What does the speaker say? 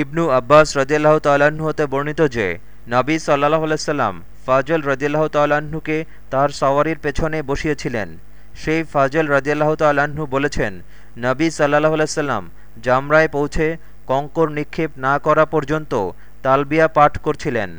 ইবনু আব্বাস রদিয়াল্লাহ তাল্লাহ্ন হতে বর্ণিত যে, নাবী সাল্লাহ আলাইসাল্লাম ফাজল রদিয়াল্লাহ তাল্লাহ্নকে তার সওয়ারির পেছনে বসিয়েছিলেন। সেই ফাজল রদিয়াল্লাহ তাল্লাহ্ন বলেছেন, নবী সাল্লাহ আলাইসাল্লাম জামরায় পৌঁছে কঙ্কর নিক্ষেপ না করা পর্যন্ত তালবিয়া পাঠ করছিলেন।